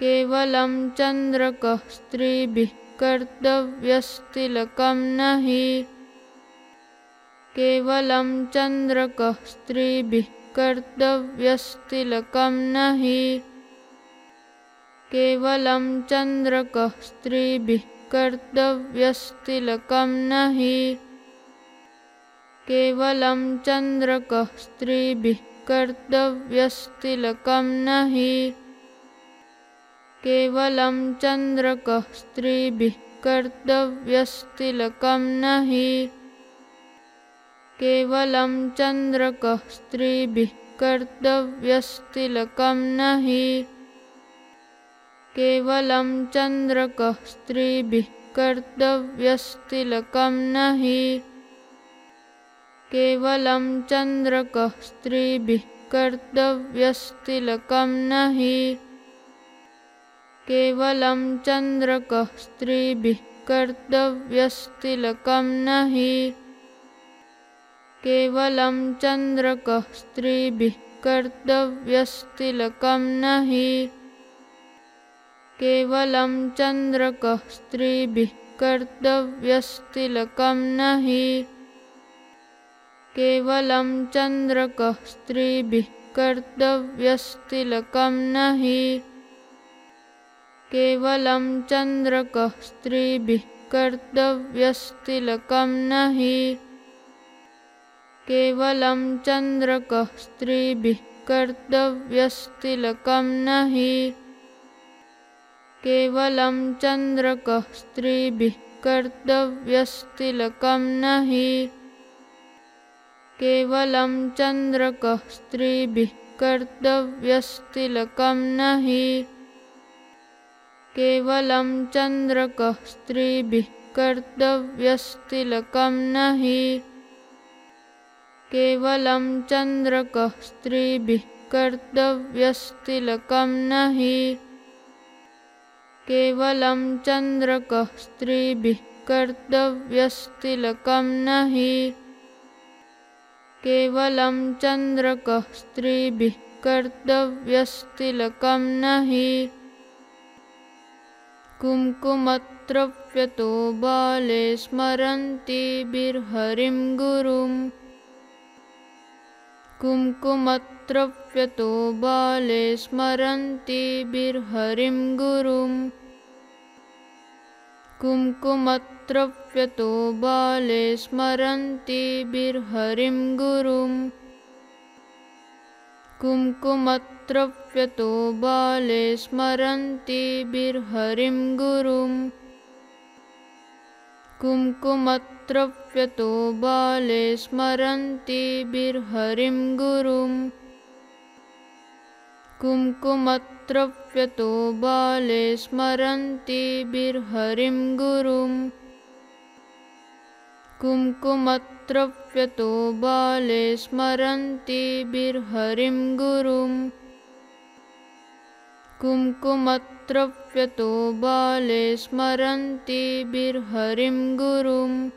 केवलं चन्द्रकः स्त्रीभिः कर्तव्यस्तिलकं न हि केवलं चन्द्रकः स्त्रीभिः कर्तव्यस्तिलकं न हि केवलं चन्द्रकः स्त्रीभिः कर्तव्यस्तिलकं न हि केवलं चन्द्रकः स्त्रीभिः कर्तव्यस्तिलकं न हि केवलं चन्द्रकः स्त्रीभिः कर्तव्यस्तिलकं न हि केवलं चन्द्रकः स्त्रीभिः कर्तव्यस्तिलकं न हि केवलं चन्द्रकः स्त्रीभिः कर्तव्यस्तिलकं न हि केवलं चन्द्रकः स्त्रीभिः कर्तव्यस्तिलकं न हि केवलं चन्द्रकः स्त्रीभिः कर्तव्यस्तिलकं न हि केवलं चन्द्रकः स्त्रीभिः कर्तव्यस्तिलकं न हि केवलं चन्द्रकः स्त्रीभिः कर्तव्यस्तिलकं न हि केवलं चन्द्रकः स्त्रीभिः कर्तव्यस्तिलकं न हि केवलं चन्द्रकः स्त्रीभिः कर्तव्यस्तिलकं न हि केवलं चन्द्रकः स्त्रीभिः कर्तव्यस्तिलकं न हि केवलं चन्द्रकः स्त्रीभिः कर्तव्यस्तिलकं न हि केवलं चन्द्रकः स्त्रीभिः कर्तव्यस्तिलकं न हि केवलं चन्द्रकः स्त्रीभिः कर्तव्यस्तिलकं न हि केवलं चन्द्रकः स्त्रीभिः कर्तव्यस्तिलकं न हि केवलं चन्द्रकः स्त्रीभिः कर्तव्यस्तिलकं न हि केवलं चन्द्रकः स्त्रीभिः कर्तव्यस्तिलकं न हि कुङ्कुमत्रप्यतो बाले स्मरन्ति बिर्हरिं गुरुम्। कुङ्कुमत्रप्यतो बाले स्मरन्ति बिर्हरिं गुरुम्। कुङ्कुमत्रप्यतो बाले स्मरन्ति बिर्हरिं गुरुम् कुङ्कुमत्रप्यतो बाले स्मरन्ति बिर्हरिं गुरुम्। कुङ्कुमत्रप्यतो बाले स्मरन्ति बिर्हरिं गुरुम्। कुङ्कुमत्रप्यतो बाले स्मरन्ति बिर्हरिं गुरुम् कुङ्कुमत्रप्यतो बाले स्मरन्ति बिर्हरिं गुरुम्। कुङ्कुमत्रप्यतो बाले स्मरन्ति बिर्हरिं गुरुम्।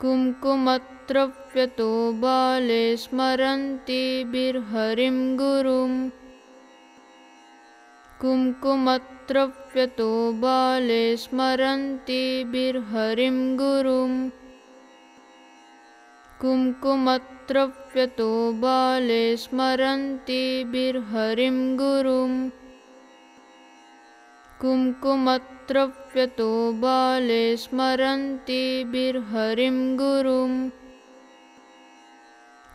कुङ्कुमत्रप्यतो बाले स्मरन्ति बिर्हरिं गुरुम् कुङ्कुमत्रप्यतो बाले स्मरन्ति बिर्हरिं गुरुम्। कुङ्कुमत्रप्यतो बाले स्मरन्ति बिर्हरिं गुरुम्। कुङ्कुमत्रप्यतो बाले स्मरन्ति बिर्हरिं गुरुम्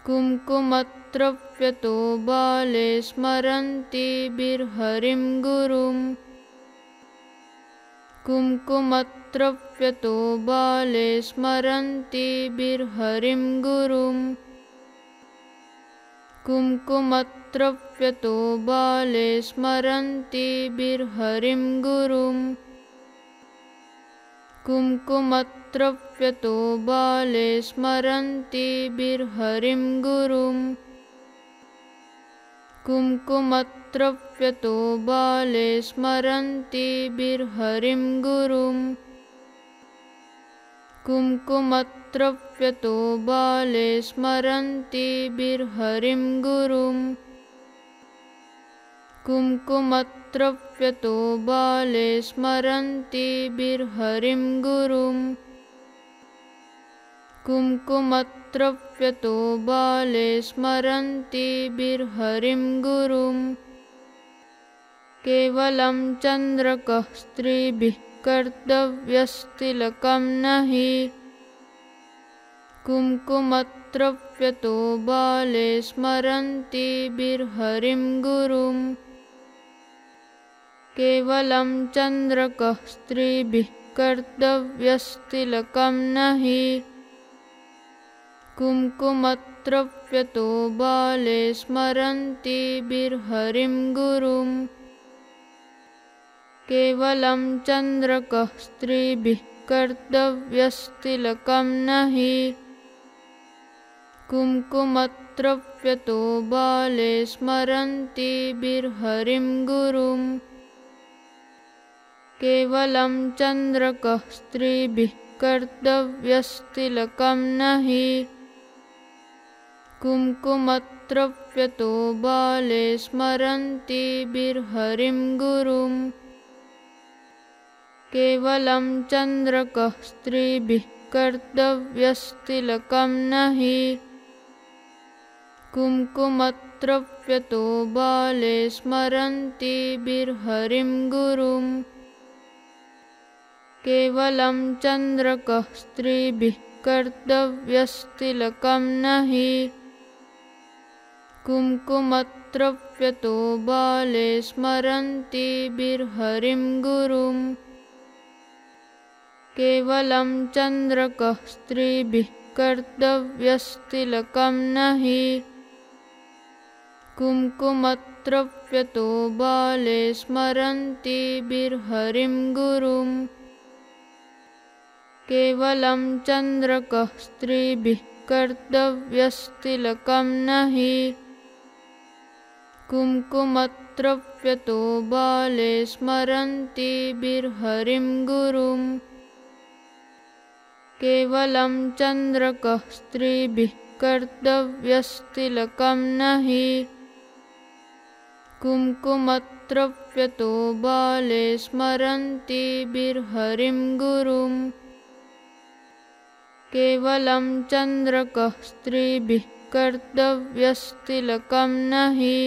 कुङ्कुमत्रप्यतो बाले स्मरन्ति बिर्हरिं गुरुम्। कुङ्कुमत्रप्यतो बाले स्मरन्ति बिर्हरिं गुरुम्। कुङ्कुमत्रप्यतो बाले स्मरन्ति बिर्हरिं गुरुम् कुङ्कुमत्रप्यतो बाले स्मरन्ति बिर्हरिं गुरुम्। कुङ्कुमत्रप्यतो बाले स्मरन्ति बिर्हरिं गुरुम्। कुङ्कुमत्रप्यतो बाले स्मरन्ति बिर्हरिं गुरुम् कुङ्कुमत्रप्यतो बाले स्मरन्ति बिर्हरिं गुरुम्। कुङ्कुमत्रप्यतो बाले स्मरन्ति बिर्हरिं गुरुम्। केवलं चन्द्रकः स्त्रीभिः कर्तव्यस्तिलकं न हि कुङ्कुमत्रप्यतो बाले स्मरन्ति बिर्हरिं गुरुम् केवलं चन्द्रकः स्त्रीभिः कर्तव्यस्तिलकं न हि कुङ्कुमत्रप्यतो बाले स्मरन्ति चन्द्रकः स्त्रीभिः कर्तव्यस्तिलकं न हि कुङ्कुमत्रप्यतो बाले स्मरन्ति बिर्हरिं गुरुम् केवलं चन्द्रकः स्त्रीभिः कर्तव्यस्तिलकं न हि कुङ्कुमत्रप्यतो बाले स्मरन्ति बिर्हरिं गुरुम्। केवलं चन्द्रकः स्त्रीभिः कर्तव्यस्तिलकं न हि कुङ्कुमत्रप्यतो बाले स्मरन्ति बिर्हरिं गुरुम् केवलं चन्द्रकः स्त्रीभिः कर्तव्यस्तिलकं न हि कुङ्कुमत्रप्यतो बाले स्मरन्ति गुरुम् केवलं चन्द्रकः स्त्रीभिः कर्तव्यस्तिलकं न हि कुङ्कुमत्रप्यतो बाले स्मरन्ति बिर्हरिं गुरुम् केवलं चन्द्रकः स्त्रीभिः कर्तव्यस्तिलकं न हि कुङ्कुमत्रप्यतो बाले स्मरन्ति चन्द्रकः स्त्रीभिः कर्तव्यस्तिलकं न हि कुङ्कुमत्रप्यतो बाले स्मरन्ति बिर्हरिं गुरुम् केवलं चन्द्रकः स्त्रीभिः कर्तव्यस्तिलकं न हि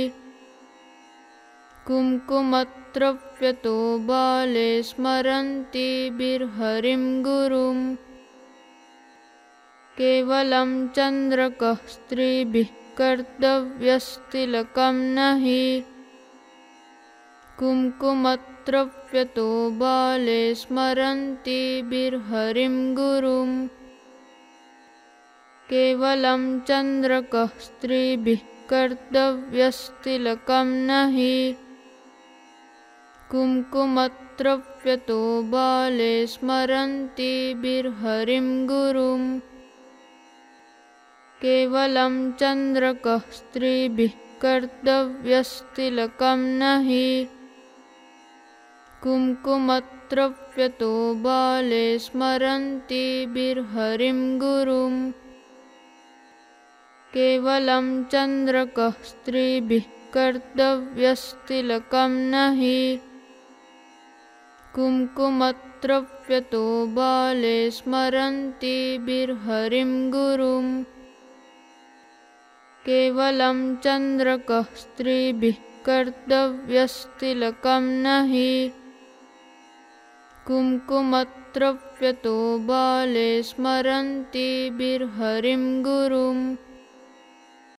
कुङ्कुमत्रप्यतो बाले स्मरन्ति बिर्हरिं गुरुम्। केवलं चन्द्रकः स्त्रीभिः कर्तव्यस्तिलकं न हि कुङ्कुमत्रप्यतो बाले स्मरन्ति बिर्हरिं गुरुम् केवलं चन्द्रकः स्त्रीभिः कर्तव्यस्तिलकं न हि कुङ्कुमत्रप्यतो बाले स्मरन्ति चन्द्रकः स्त्रीभिः कर्तव्यस्तिलकं न हि कुङ्कुमत्रप्यतो बाले स्मरन्ति बिर्हरिं गुरुम् केवलं चन्द्रकः स्त्रीभिः कर्तव्यस्तिलकं न हि कुङ्कुमत्रप्यतो बाले स्मरन्ति बिर्हरिं गुरुम्। केवलं चन्द्रकः स्त्रीभिः कर्तव्यस्तिलकं न हि कुङ्कुमत्रप्यतो बाले स्मरन्ति बिर्हरिं गुरुम्